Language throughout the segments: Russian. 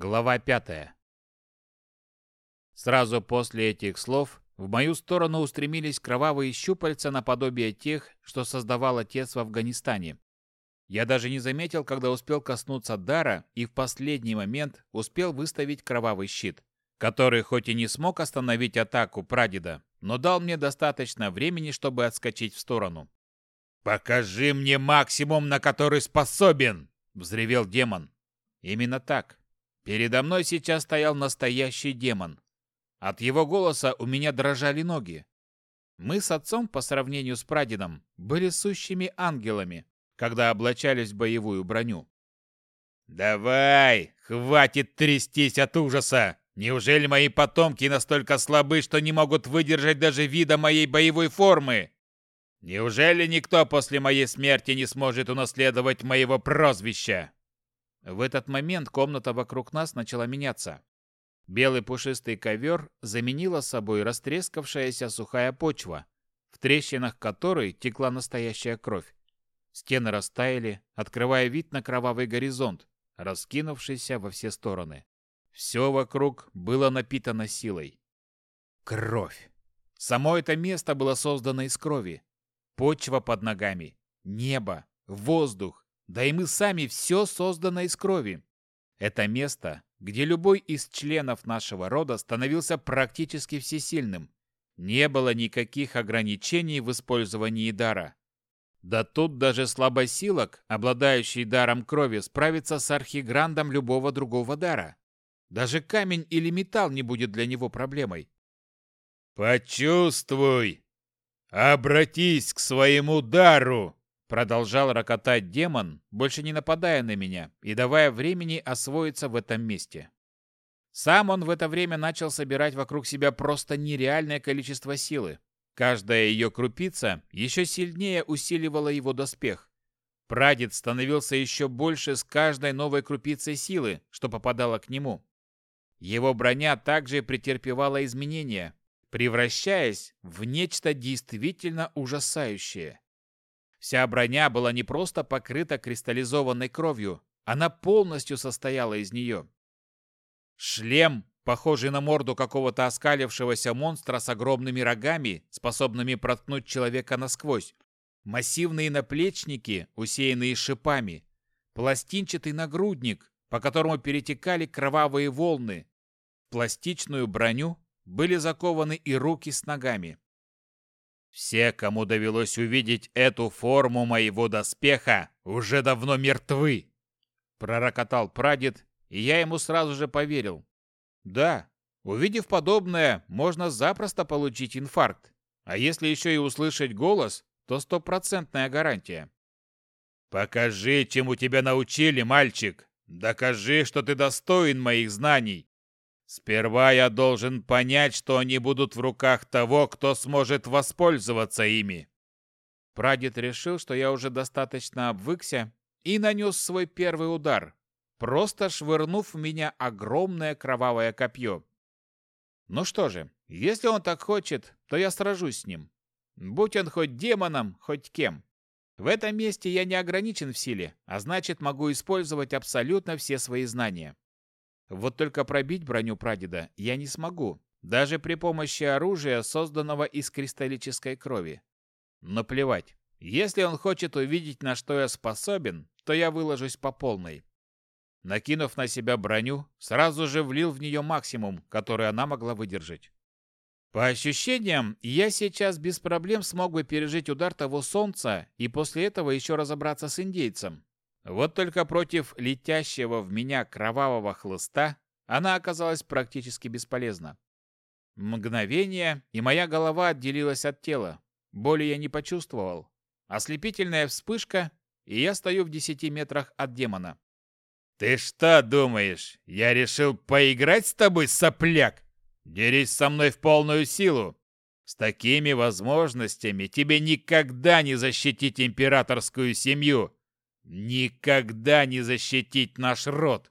Глава пятая. Сразу после этих слов в мою сторону устремились кровавые щупальца наподобие тех, что создавал отец в Афганистане. Я даже не заметил, когда успел коснуться дара и в последний момент успел выставить кровавый щит, который хоть и не смог остановить атаку прадеда, но дал мне достаточно времени, чтобы отскочить в сторону. «Покажи мне максимум, на который способен!» — взревел демон. Именно так. Передо мной сейчас стоял настоящий демон. От его голоса у меня дрожали ноги. Мы с отцом, по сравнению с прадедом, были сущими ангелами, когда облачались в боевую броню. «Давай, хватит трястись от ужаса! Неужели мои потомки настолько слабы, что не могут выдержать даже вида моей боевой формы? Неужели никто после моей смерти не сможет унаследовать моего прозвища?» В этот момент комната вокруг нас начала меняться. Белый пушистый ковер заменила собой растрескавшаяся сухая почва, в трещинах которой текла настоящая кровь. Стены растаяли, открывая вид на кровавый горизонт, раскинувшийся во все стороны. Все вокруг было напитано силой. Кровь. Само это место было создано из крови. Почва под ногами, небо, воздух, да и мы сами все создано из крови. Это место, где любой из членов нашего рода становился практически всесильным. Не было никаких ограничений в использовании дара. Да тут даже слабосилок, обладающий даром крови, справится с архиграндом любого другого дара. Даже камень или металл не будет для него проблемой. «Почувствуй! Обратись к своему дару!» Продолжал рокотать демон, больше не нападая на меня и давая времени освоиться в этом месте. Сам он в это время начал собирать вокруг себя просто нереальное количество силы. Каждая ее крупица еще сильнее усиливала его доспех. Прадед становился еще больше с каждой новой крупицей силы, что попадало к нему. Его броня также претерпевала изменения, превращаясь в нечто действительно ужасающее. Вся броня была не просто покрыта кристаллизованной кровью, она полностью состояла из нее. Шлем, похожий на морду какого-то оскалившегося монстра с огромными рогами, способными проткнуть человека насквозь, массивные наплечники, усеянные шипами, пластинчатый нагрудник, по которому перетекали кровавые волны. В пластичную броню были закованы и руки с ногами. Все, кому довелось увидеть эту форму моего доспеха, уже давно мертвы. Пророкотал прадед, и я ему сразу же поверил. Да, увидев подобное, можно запросто получить инфаркт. А если еще и услышать голос, то стопроцентная гарантия. «Покажи, чему тебя научили, мальчик! Докажи, что ты достоин моих знаний! Сперва я должен понять, что они будут в руках того, кто сможет воспользоваться ими. Прадед решил, что я уже достаточно обвыкся и нанес свой первый удар, просто швырнув в меня огромное кровавое копье. Ну что же, если он так хочет, то я сражусь с ним. Будь он хоть демоном, хоть кем. В этом месте я не ограничен в силе, а значит могу использовать абсолютно все свои знания. Вот только пробить броню прадеда я не смогу, даже при помощи оружия, созданного из кристаллической крови. Но плевать. Если он хочет увидеть, на что я способен, то я выложусь по полной. Накинув на себя броню, сразу же влил в нее максимум, который она могла выдержать. По ощущениям, я сейчас без проблем смог бы пережить удар того солнца и после этого еще разобраться с индейцем. Вот только против летящего в меня кровавого хлыста она оказалась практически бесполезна. Мгновение, и моя голова отделилась от тела. Боли я не почувствовал. Ослепительная вспышка, и я стою в десяти метрах от демона. «Ты что думаешь, я решил поиграть с тобой, сопляк? Дерись со мной в полную силу. С такими возможностями тебе никогда не защитить императорскую семью, Никогда не защитить наш род.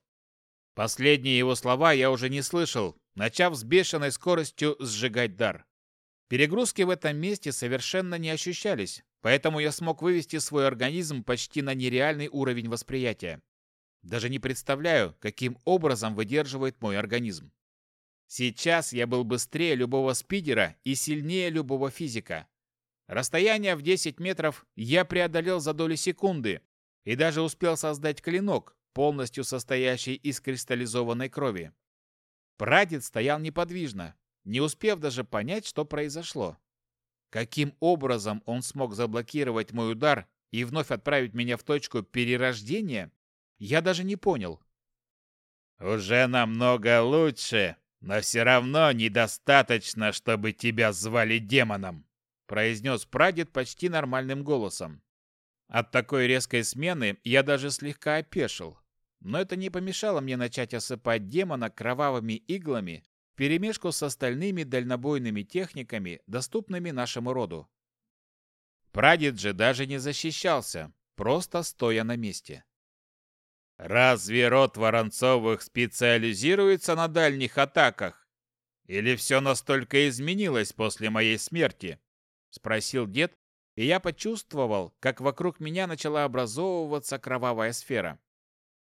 Последние его слова я уже не слышал, начав с бешеной скоростью сжигать дар. Перегрузки в этом месте совершенно не ощущались, поэтому я смог вывести свой организм почти на нереальный уровень восприятия. Даже не представляю, каким образом выдерживает мой организм. Сейчас я был быстрее любого спидера и сильнее любого физика. Расстояние в 10 метров я преодолел за доли секунды и даже успел создать клинок, полностью состоящий из кристаллизованной крови. Прадед стоял неподвижно, не успев даже понять, что произошло. Каким образом он смог заблокировать мой удар и вновь отправить меня в точку перерождения, я даже не понял. «Уже намного лучше, но все равно недостаточно, чтобы тебя звали демоном», произнес прадед почти нормальным голосом. От такой резкой смены я даже слегка опешил. Но это не помешало мне начать осыпать демона кровавыми иглами вперемешку с остальными дальнобойными техниками, доступными нашему роду. Прадед же даже не защищался, просто стоя на месте. «Разве род Воронцовых специализируется на дальних атаках? Или все настолько изменилось после моей смерти?» — спросил дед, и я почувствовал, как вокруг меня начала образовываться кровавая сфера.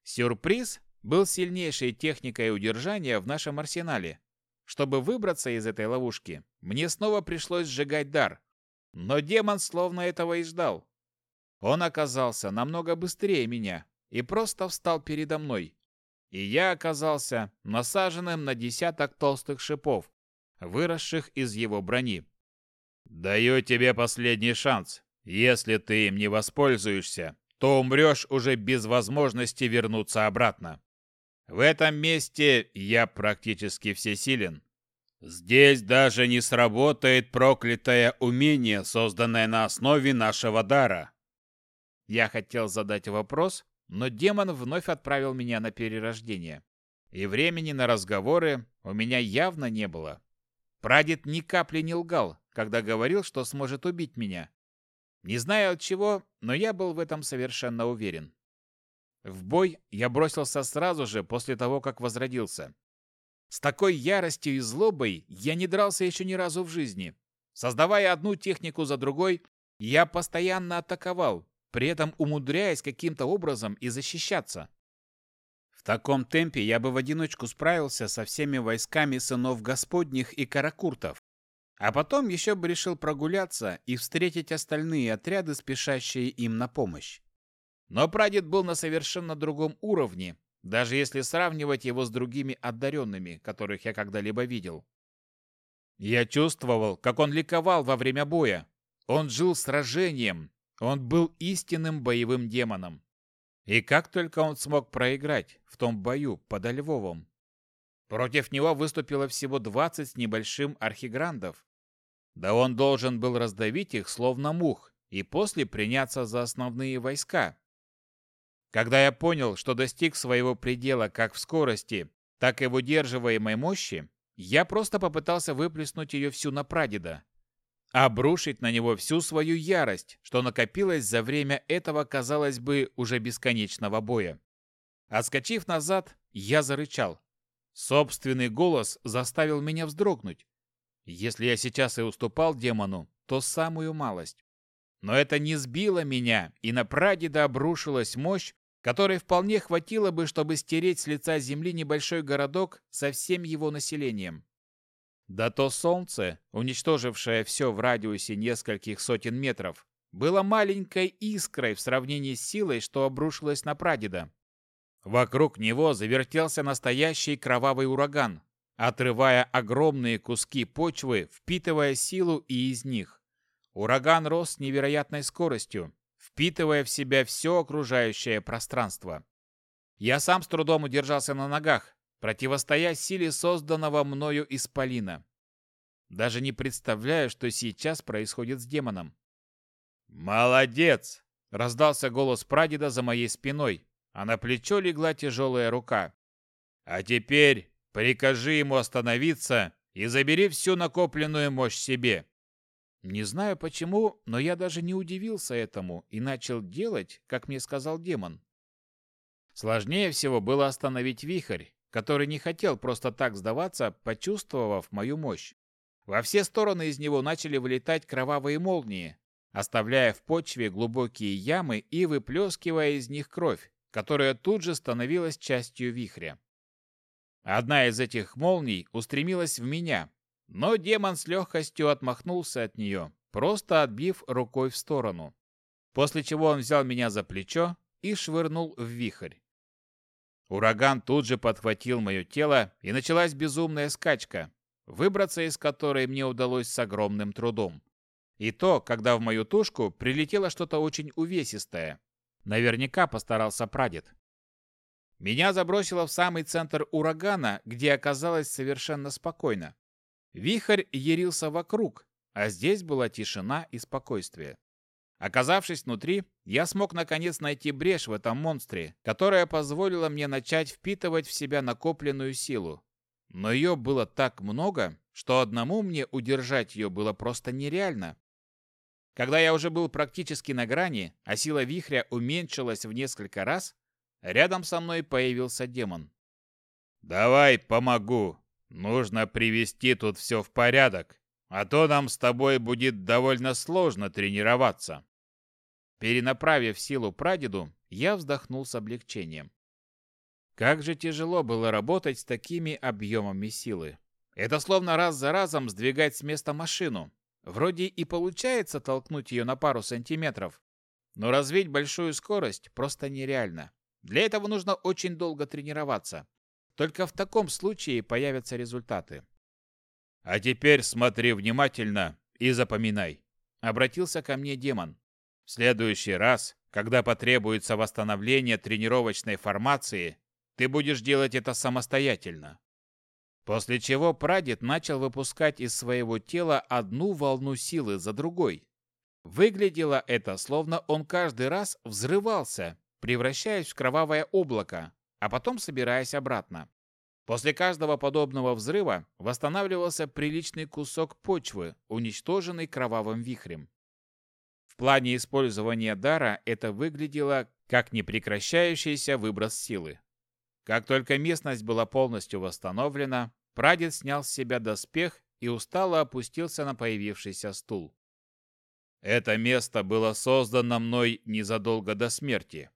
Сюрприз был сильнейшей техникой удержания в нашем арсенале. Чтобы выбраться из этой ловушки, мне снова пришлось сжигать дар. Но демон словно этого и ждал. Он оказался намного быстрее меня и просто встал передо мной. И я оказался насаженным на десяток толстых шипов, выросших из его брони. «Даю тебе последний шанс. Если ты им не воспользуешься, то умрешь уже без возможности вернуться обратно. В этом месте я практически всесилен. Здесь даже не сработает проклятое умение, созданное на основе нашего дара». Я хотел задать вопрос, но демон вновь отправил меня на перерождение. И времени на разговоры у меня явно не было. Прадед ни капли не лгал, когда говорил, что сможет убить меня. Не знаю от чего, но я был в этом совершенно уверен. В бой я бросился сразу же после того, как возродился. С такой яростью и злобой я не дрался еще ни разу в жизни. Создавая одну технику за другой, я постоянно атаковал, при этом умудряясь каким-то образом и защищаться. В таком темпе я бы в одиночку справился со всеми войсками сынов Господних и Каракуртов. А потом еще бы решил прогуляться и встретить остальные отряды, спешащие им на помощь. Но прадед был на совершенно другом уровне, даже если сравнивать его с другими одаренными, которых я когда-либо видел. Я чувствовал, как он ликовал во время боя. Он жил сражением. Он был истинным боевым демоном. И как только он смог проиграть в том бою под Львовом. Против него выступило всего 20 с небольшим архиграндов. Да он должен был раздавить их, словно мух, и после приняться за основные войска. Когда я понял, что достиг своего предела как в скорости, так и в удерживаемой мощи, я просто попытался выплеснуть ее всю на прадеда. Обрушить на него всю свою ярость, что накопилось за время этого, казалось бы, уже бесконечного боя. Отскочив назад, я зарычал. Собственный голос заставил меня вздрогнуть. Если я сейчас и уступал демону, то самую малость. Но это не сбило меня, и на прадеда обрушилась мощь, которой вполне хватило бы, чтобы стереть с лица земли небольшой городок со всем его населением. Да то солнце, уничтожившее все в радиусе нескольких сотен метров, было маленькой искрой в сравнении с силой, что обрушилась на прадеда. Вокруг него завертелся настоящий кровавый ураган, отрывая огромные куски почвы, впитывая силу и из них. Ураган рос с невероятной скоростью, впитывая в себя все окружающее пространство. Я сам с трудом удержался на ногах, противостоя силе созданного мною исполина. Даже не представляю, что сейчас происходит с демоном. «Молодец!» — раздался голос прадеда за моей спиной, а на плечо легла тяжелая рука. «А теперь Прикажи ему остановиться и забери всю накопленную мощь себе. Не знаю почему, но я даже не удивился этому и начал делать, как мне сказал демон. Сложнее всего было остановить вихрь, который не хотел просто так сдаваться, почувствовав мою мощь. Во все стороны из него начали вылетать кровавые молнии, оставляя в почве глубокие ямы и выплескивая из них кровь, которая тут же становилась частью вихря. Одна из этих молний устремилась в меня, но демон с легкостью отмахнулся от нее, просто отбив рукой в сторону. После чего он взял меня за плечо и швырнул в вихрь. Ураган тут же подхватил мое тело, и началась безумная скачка, выбраться из которой мне удалось с огромным трудом. И то, когда в мою тушку прилетело что-то очень увесистое. Наверняка постарался прадед. Меня забросило в самый центр урагана, где оказалось совершенно спокойно. Вихрь ярился вокруг, а здесь была тишина и спокойствие. Оказавшись внутри, я смог наконец найти брешь в этом монстре, которая позволила мне начать впитывать в себя накопленную силу. Но ее было так много, что одному мне удержать ее было просто нереально. Когда я уже был практически на грани, а сила вихря уменьшилась в несколько раз, рядом со мной появился демон. «Давай помогу. Нужно привести тут все в порядок, а то нам с тобой будет довольно сложно тренироваться». Перенаправив силу прадеду, я вздохнул с облегчением. Как же тяжело было работать с такими объемами силы. Это словно раз за разом сдвигать с места машину, Вроде и получается толкнуть ее на пару сантиметров, но развить большую скорость просто нереально. Для этого нужно очень долго тренироваться. Только в таком случае появятся результаты. «А теперь смотри внимательно и запоминай», — обратился ко мне демон. «В следующий раз, когда потребуется восстановление тренировочной формации, ты будешь делать это самостоятельно. После чего прадед начал выпускать из своего тела одну волну силы за другой. Выглядело это, словно он каждый раз взрывался, превращаясь в кровавое облако, а потом собираясь обратно. После каждого подобного взрыва восстанавливался приличный кусок почвы, уничтоженный кровавым вихрем. В плане использования дара это выглядело как непрекращающийся выброс силы. Как только местность была полностью восстановлена, прадед снял с себя доспех и устало опустился на появившийся стул. Это место было создано мной незадолго до смерти.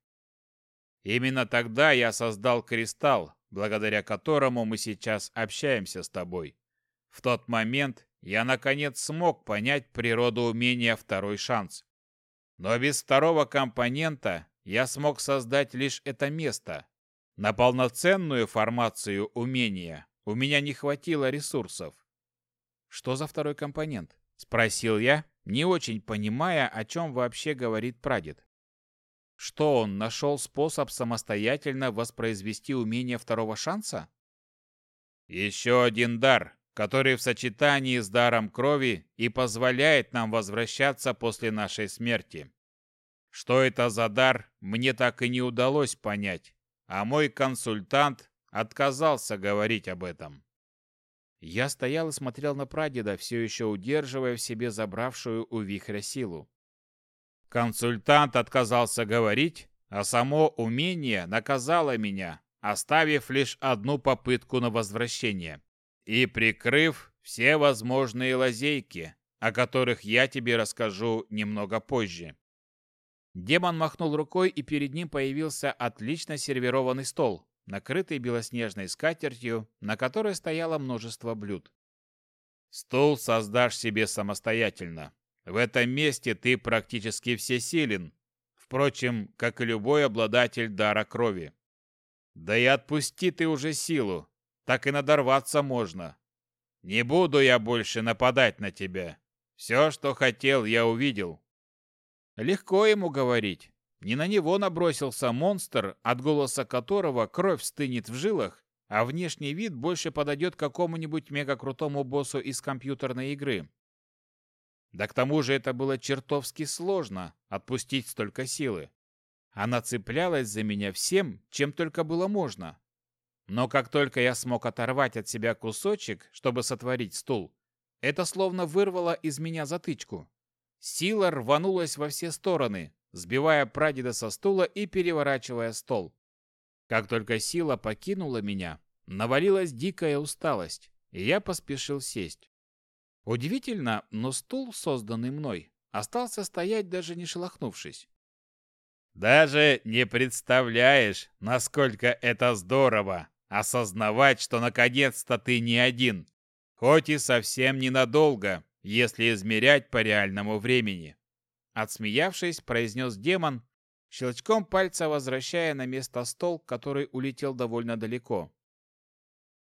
Именно тогда я создал кристалл, благодаря которому мы сейчас общаемся с тобой. В тот момент я наконец смог понять природу умения «Второй шанс». Но без второго компонента я смог создать лишь это место, на полноценную формацию умения у меня не хватило ресурсов. Что за второй компонент? Спросил я, не очень понимая, о чем вообще говорит прадед. Что он нашел способ самостоятельно воспроизвести умение второго шанса? Еще один дар, который в сочетании с даром крови и позволяет нам возвращаться после нашей смерти. Что это за дар, мне так и не удалось понять а мой консультант отказался говорить об этом. Я стоял и смотрел на прадеда, все еще удерживая в себе забравшую у вихря силу. Консультант отказался говорить, а само умение наказало меня, оставив лишь одну попытку на возвращение и прикрыв все возможные лазейки, о которых я тебе расскажу немного позже. Демон махнул рукой, и перед ним появился отлично сервированный стол, накрытый белоснежной скатертью, на которой стояло множество блюд. «Стол создашь себе самостоятельно. В этом месте ты практически всесилен, впрочем, как и любой обладатель дара крови. Да и отпусти ты уже силу, так и надорваться можно. Не буду я больше нападать на тебя. Все, что хотел, я увидел. Легко ему говорить. Не на него набросился монстр, от голоса которого кровь стынет в жилах, а внешний вид больше подойдет какому-нибудь мегакрутому боссу из компьютерной игры. Да к тому же это было чертовски сложно отпустить столько силы. Она цеплялась за меня всем, чем только было можно. Но как только я смог оторвать от себя кусочек, чтобы сотворить стул, это словно вырвало из меня затычку. Сила рванулась во все стороны, сбивая прадеда со стула и переворачивая стол. Как только сила покинула меня, навалилась дикая усталость, и я поспешил сесть. Удивительно, но стул, созданный мной, остался стоять даже не шелохнувшись. Даже не представляешь, насколько это здорово осознавать, что наконец-то ты не один, хоть и совсем ненадолго, если измерять по реальному времени. Отсмеявшись, произнес демон, щелчком пальца возвращая на место стол, который улетел довольно далеко.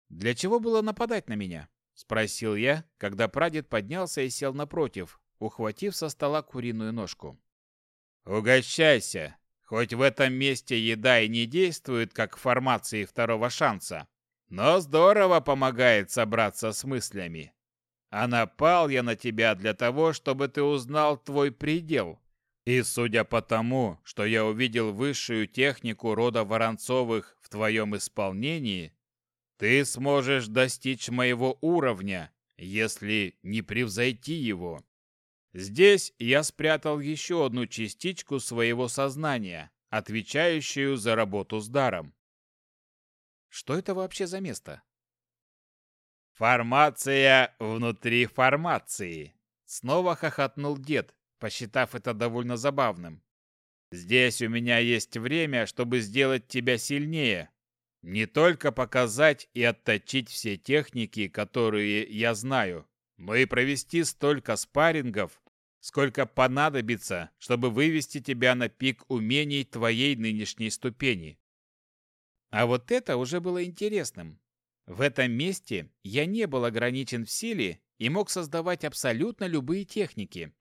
«Для чего было нападать на меня?» — спросил я, когда прадед поднялся и сел напротив, ухватив со стола куриную ножку. Угощайся. Хоть в этом месте еда и не действует как в формации второго шанса, но здорово помогает собраться с мыслями. А напал я на тебя для того, чтобы ты узнал твой предел. И судя по тому, что я увидел высшую технику рода Воронцовых в твоем исполнении, ты сможешь достичь моего уровня, если не превзойти его. Здесь я спрятал еще одну частичку своего сознания, отвечающую за работу с даром. Что это вообще за место? Формация внутри формации. Снова хохотнул дед, посчитав это довольно забавным. Здесь у меня есть время, чтобы сделать тебя сильнее. Не только показать и отточить все техники, которые я знаю, но и провести столько спаррингов, сколько понадобится, чтобы вывести тебя на пик умений твоей нынешней ступени. А вот это уже было интересным. В этом месте я не был ограничен в силе и мог создавать абсолютно любые техники.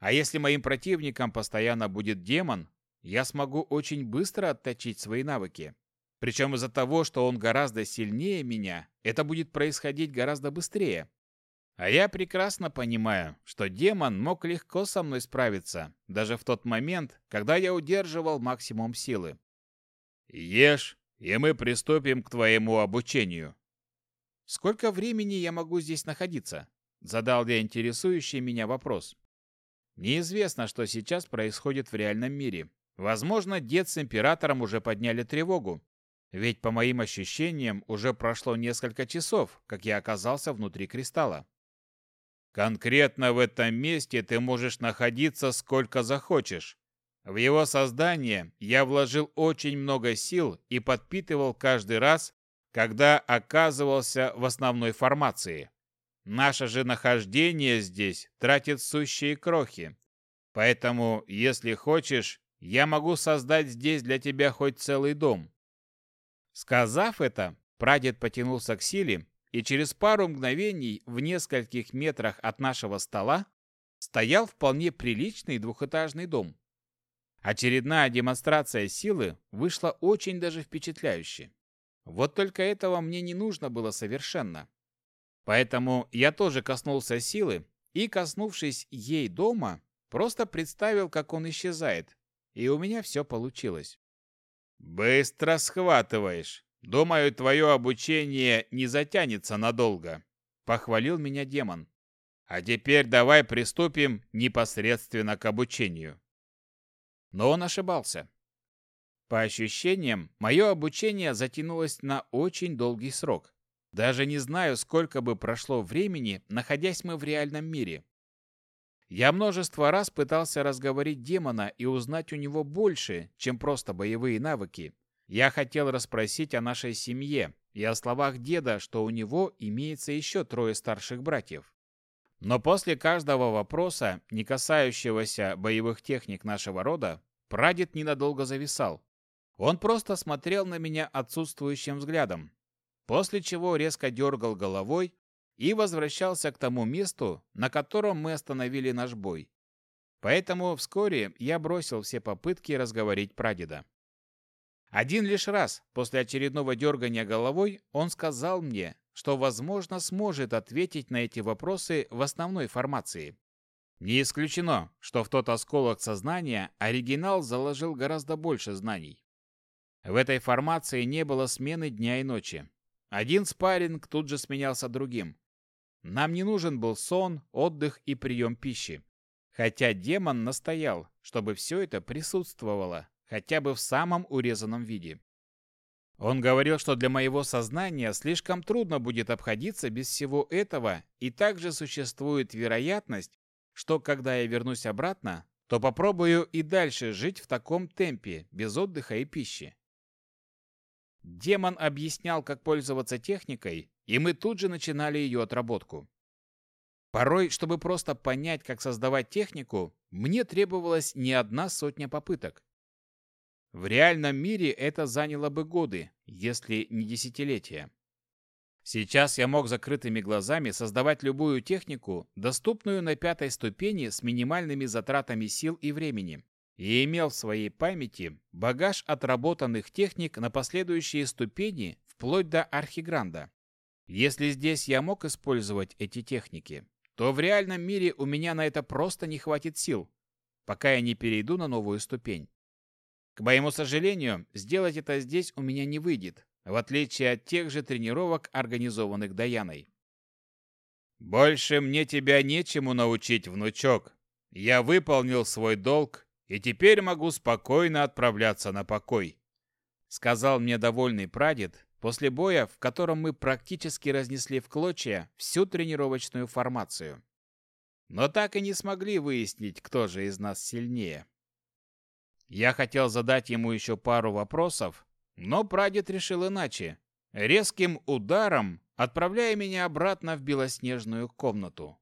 А если моим противником постоянно будет демон, я смогу очень быстро отточить свои навыки. Причем из-за того, что он гораздо сильнее меня, это будет происходить гораздо быстрее. А я прекрасно понимаю, что демон мог легко со мной справиться, даже в тот момент, когда я удерживал максимум силы. «Ешь, и мы приступим к твоему обучению». «Сколько времени я могу здесь находиться?» – задал я интересующий меня вопрос. Неизвестно, что сейчас происходит в реальном мире. Возможно, дед с императором уже подняли тревогу. Ведь, по моим ощущениям, уже прошло несколько часов, как я оказался внутри кристалла. Конкретно в этом месте ты можешь находиться сколько захочешь. В его создание я вложил очень много сил и подпитывал каждый раз, когда оказывался в основной формации. Наше же нахождение здесь тратит сущие крохи. Поэтому, если хочешь, я могу создать здесь для тебя хоть целый дом. Сказав это, прадед потянулся к силе и через пару мгновений в нескольких метрах от нашего стола стоял вполне приличный двухэтажный дом. Очередная демонстрация силы вышла очень даже впечатляюще. Вот только этого мне не нужно было совершенно. Поэтому я тоже коснулся силы и, коснувшись ей дома, просто представил, как он исчезает, и у меня все получилось. «Быстро схватываешь!» Думаю, твое обучение не затянется надолго, похвалил меня демон. А теперь давай приступим непосредственно к обучению. Но он ошибался. По ощущениям, мое обучение затянулось на очень долгий срок. Даже не знаю, сколько бы прошло времени, находясь мы в реальном мире. Я множество раз пытался разговорить демона и узнать у него больше, чем просто боевые навыки, я хотел расспросить о нашей семье и о словах деда, что у него имеется еще трое старших братьев. Но после каждого вопроса, не касающегося боевых техник нашего рода, прадед ненадолго зависал. Он просто смотрел на меня отсутствующим взглядом, после чего резко дергал головой и возвращался к тому месту, на котором мы остановили наш бой. Поэтому вскоре я бросил все попытки разговорить прадеда. Один лишь раз, после очередного дергания головой, он сказал мне, что, возможно, сможет ответить на эти вопросы в основной формации. Не исключено, что в тот осколок сознания оригинал заложил гораздо больше знаний. В этой формации не было смены дня и ночи. Один спарринг тут же сменялся другим. Нам не нужен был сон, отдых и прием пищи. Хотя демон настоял, чтобы все это присутствовало, хотя бы в самом урезанном виде. Он говорил, что для моего сознания слишком трудно будет обходиться без всего этого, и также существует вероятность, что когда я вернусь обратно, то попробую и дальше жить в таком темпе, без отдыха и пищи. Демон объяснял, как пользоваться техникой, и мы тут же начинали ее отработку. Порой, чтобы просто понять, как создавать технику, мне требовалось не одна сотня попыток. В реальном мире это заняло бы годы, если не десятилетия. Сейчас я мог закрытыми глазами создавать любую технику, доступную на пятой ступени с минимальными затратами сил и времени, и имел в своей памяти багаж отработанных техник на последующие ступени вплоть до архигранда. Если здесь я мог использовать эти техники, то в реальном мире у меня на это просто не хватит сил, пока я не перейду на новую ступень. К моему сожалению, сделать это здесь у меня не выйдет, в отличие от тех же тренировок, организованных Даяной. «Больше мне тебя нечему научить, внучок. Я выполнил свой долг и теперь могу спокойно отправляться на покой», сказал мне довольный прадед после боя, в котором мы практически разнесли в клочья всю тренировочную формацию. Но так и не смогли выяснить, кто же из нас сильнее. Я хотел задать ему еще пару вопросов, но прадед решил иначе, резким ударом отправляя меня обратно в белоснежную комнату.